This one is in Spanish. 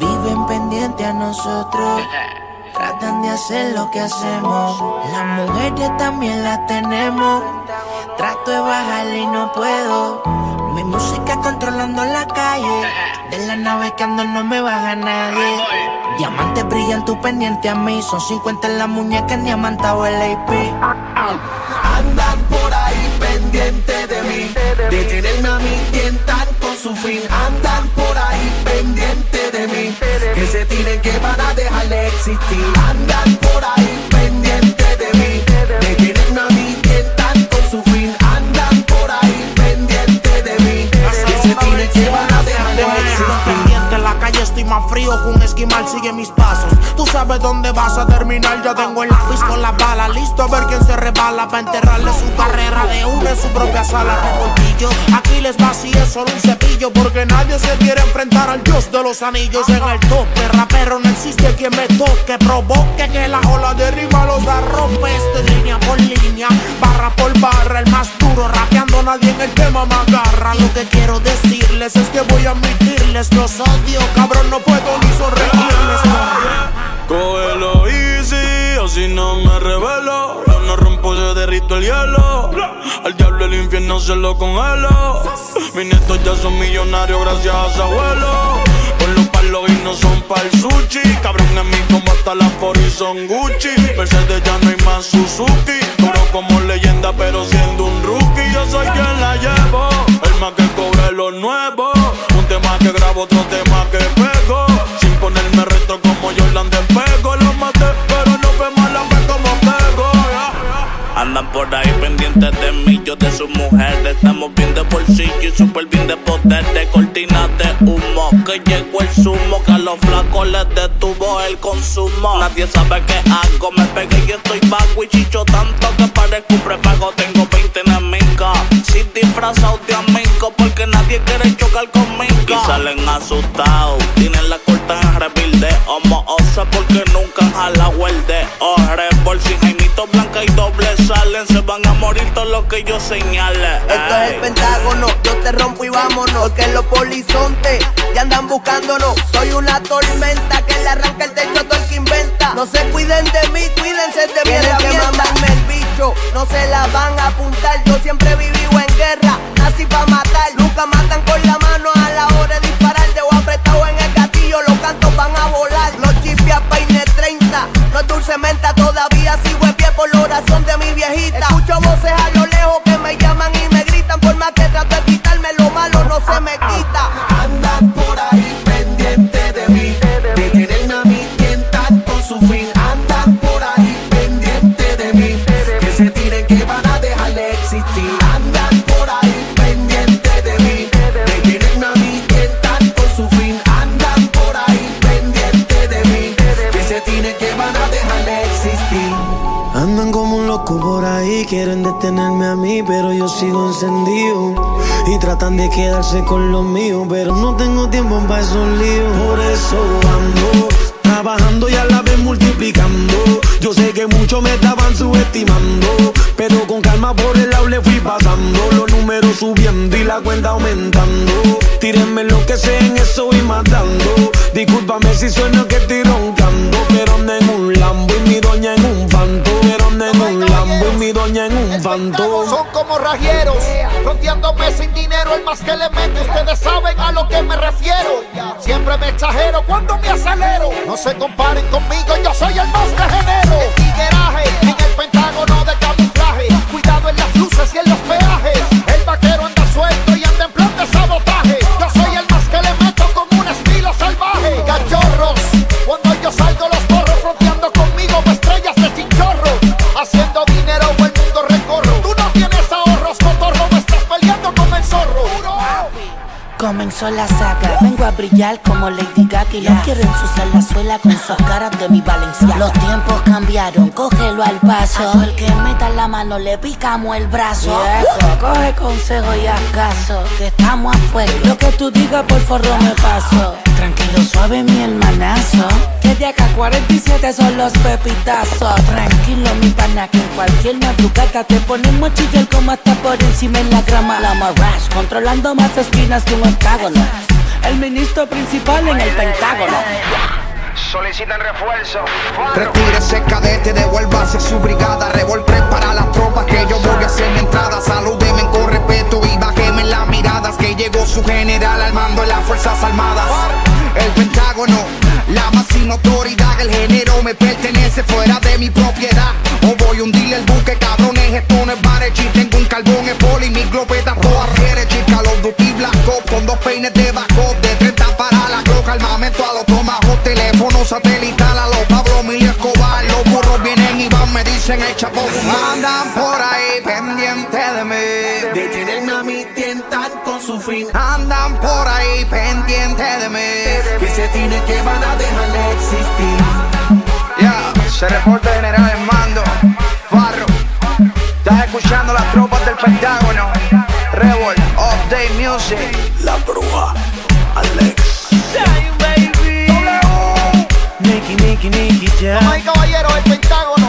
Viven pendiente a nosotros. Tratan de hacer lo que hacemos. Las mujeres también las tenemos. Trato de bajarle y no puedo. Mi música controlando la calle. De la nave que ando no me baja nadie. Diamantes brillan tu pendiente a mí. Son 50 en la muñeca en diamantado el AP. Andan por ahí pendiente de mí. De tenerme a mí tientan Andan por ahí pendiente de mí. Que se tienen que van a dejarle existir. Andan por ahí más frío que un esquimal sigue mis pasos. Tú sabes dónde vas a terminar. Ya tengo el lápiz con la bala. Listo a ver quién se resbala para enterrarle su carrera de una en su propia sala. Revoltillo. Aquí les vacíe solo un cepillo. Porque nadie se quiere enfrentar al dios de los anillos. En el tope, rapero, no existe quien me toque. Provoque que la ola de rima los arrope. Este línea por línea, barra por barra. El más duro rapeando, nadie en el tema me agarra. Lo que quiero decirles es que voy a admitirles los odio. Cabrón, no puedo ni sonreírles. Cógelo easy, o si no me revelo. Yo no rompo, se derrito el hielo. Al diablo el infierno se lo congelo. Mis nietos ya son millonarios gracias a su abuelo. Con los palos y no son pa'l sushi. Cabrón en mí como hasta la y son Gucci. Mercedes ya no hay más Suzuki. Otro tema que pego. Sin ponerme reto como Jordan de pego. Lo maté, pero no vemos la fe como pego. Andan por ahí pendientes de mí, yo de su mujer. Estamos bien de bolsillo y súper bien de poder. De cortinas de humo, que llegó el zumo. Que a los flacos les detuvo el consumo. Nadie sabe qué hago, me pegué y estoy bajo. Y chicho tanto que parezco un prepago. Tengo 20 enemigos, sin disfrazado de amigo. Porque nadie quiere chocar conmigo. Y salen asustados, tienen la corta en rebuild. Homo osa porque nunca han jalado el de Ore por si Jaimito Blanca y doble salen. Se van a morir todos los que yo señale. Esto es el pentágono, yo te rompo y vámonos. Porque los polizontes ya andan buscándonos. Soy una tormenta que le arranca el techo a todo el que inventa. No se cuiden de mí, cuídense de mi Tienen que no se la van a apuntar. Yo siempre he vivido en guerra, nací pa' matar. Nunca matan con la mano a la hora a mí, pero yo sigo encendido. Y tratan de quedarse con lo mío, pero no tengo tiempo para esos líos. Por eso ando trabajando y a la vez multiplicando. Yo sé que muchos me estaban subestimando, pero con calma por el lado le fui pasando. Los números subiendo y la cuenta aumentando. Tírenme lo que sé, en eso voy matando. Discúlpame si sueno que estoy roncando, Son como rajeros, fronteándome sin dinero, el más que le mete. Ustedes saben a lo que me refiero. Siempre me exagero cuando me acelero. No se comparen conmigo, yo soy el más de género. El tigueraje en el pentágono de Comenzó la saga, vengo a brillar como Lady Gaga y no quiero ensuciar la suela con sus caras de mi Valencia. Los tiempos cambiaron, cógelo al paso. A todo el que meta la mano le picamos el brazo. Viejo, coge consejo y haz caso, que estamos a fuego. Lo que tú digas por forro me paso. Tranquilo, suave mi hermanazo. Que de acá 47 son los pepitazos. Tranquilo, mi pana, que en cualquier madrugada te ponemos chillar como hasta por encima en la grama. La Marash, controlando más esquinas que un octágono. El ministro principal en el pentágono. Solicitan refuerzo. Retírese cadete, devuélvase su brigada. Revolver para las tropas que yo voy a hacer mi entrada. Salúdeme con respeto y bájeme las miradas. Que llegó su general al mando de las Fuerzas Armadas. El Pentágono, la máxima autoridad. El género me pertenece fuera de mi propiedad. O voy a hundirle el buque, cabrones, esto no es barechi. Tengo un carbón, es poli, mi glopeta toda quiere chica. Los duty black con dos peines de bajo. De 30 para la cloca, armamento a los tomajos, teléfono satelital a los Pablo Emilio Escobar. Los burros vienen y van, me dicen el chapo. Andan por ahí pendiente de mí. Detenerme a mí tientan con su fin. Andan por ahí pendiente de mí. Que se tiene que van a dejarle existir. Ya, se reporta general en mando. Farro. Estás escuchando las tropas del Pentágono. Revol, Update Music. La bruja, Damas y caballeros, el Pentágono.